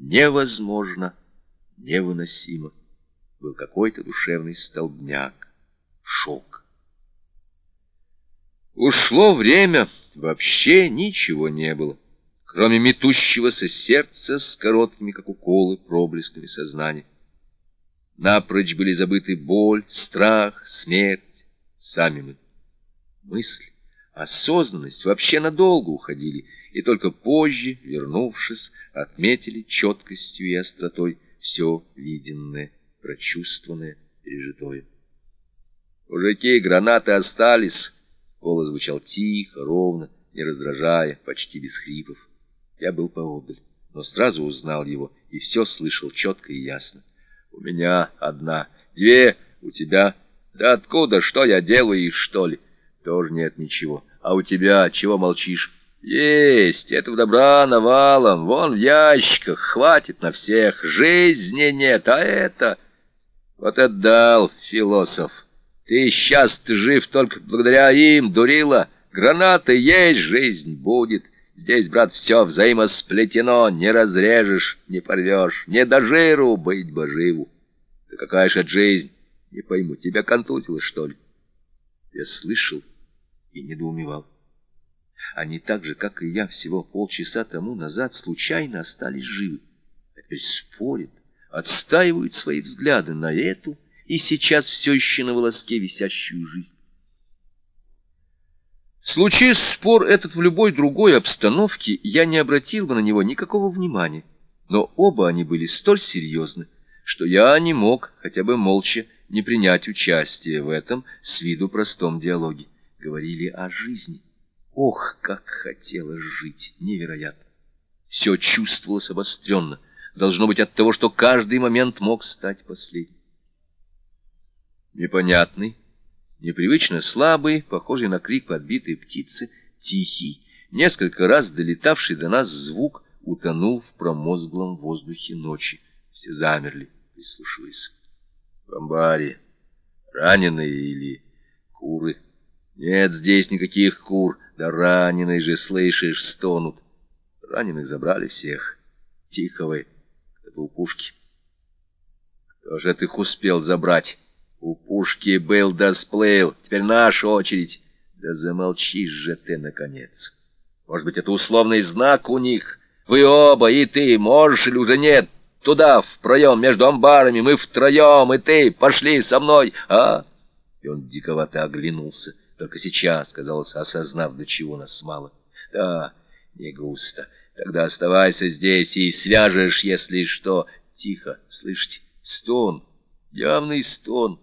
невозможно, невыносимо. Был какой-то душевный столбняк, шок. Ушло время, вообще ничего не было, кроме метущегося сердца с короткими, как уколы, проблесками сознания. Напрочь были забыты боль, страх, смерть, сами мы. Мысли, осознанность вообще надолго уходили, и только позже, вернувшись, отметили четкостью и остротой все виденное, прочувствованное, пережитое. «Мужики, гранаты остались!» Голос звучал тихо, ровно, не раздражая, почти без хрипов. Я был поодаль, но сразу узнал его и все слышал четко и ясно. У меня одна, две, у тебя. Да откуда, что я делаю, что ли? Тоже нет ничего. А у тебя чего молчишь? Есть, этого добра навалом, вон в ящиках, хватит на всех. Жизни нет, а это... Вот отдал, философ. Ты сейчас -то жив только благодаря им, дурила. Гранаты есть, жизнь будет. Здесь, брат, все взаимосплетено, не разрежешь, не порвешь, не до жиру быть бы живу. Да какая же жизнь? Не пойму, тебя контузило, что ли? Я слышал и недоумевал. Они так же, как и я, всего полчаса тому назад случайно остались живы. А теперь спорят, отстаивают свои взгляды на эту и сейчас все еще на волоске висящую жизнь. Случись спор этот в любой другой обстановке, я не обратил бы на него никакого внимания. Но оба они были столь серьезны, что я не мог, хотя бы молча, не принять участие в этом с виду простом диалоге. Говорили о жизни. Ох, как хотелось жить! Невероятно! Все чувствовалось обостренно. Должно быть от того, что каждый момент мог стать последним. Непонятный, непривычно слабый, похожий на крик подбитой птицы, тихий, несколько раз долетавший до нас звук утонул в промозглом воздухе ночи. Все замерли, прислушиваясь. В амбаре раненые или куры? Нет здесь никаких кур, да раненые же, слышишь, стонут. Раненых забрали всех. Тихо вы, кто-то у пушки. Кто же их успел забрать? У пушки был да сплыл, теперь наша очередь. Да замолчишь же ты, наконец. Может быть, это условный знак у них? Вы оба, и ты, можешь или уже нет? Туда, в проем между амбарами, мы втроем, и ты, пошли со мной, а? И он диковато оглянулся, только сейчас, казалось, осознав, до чего нас мало. Да, не густо. Тогда оставайся здесь и свяжешь, если что. Тихо, слышите, стон, явный стон.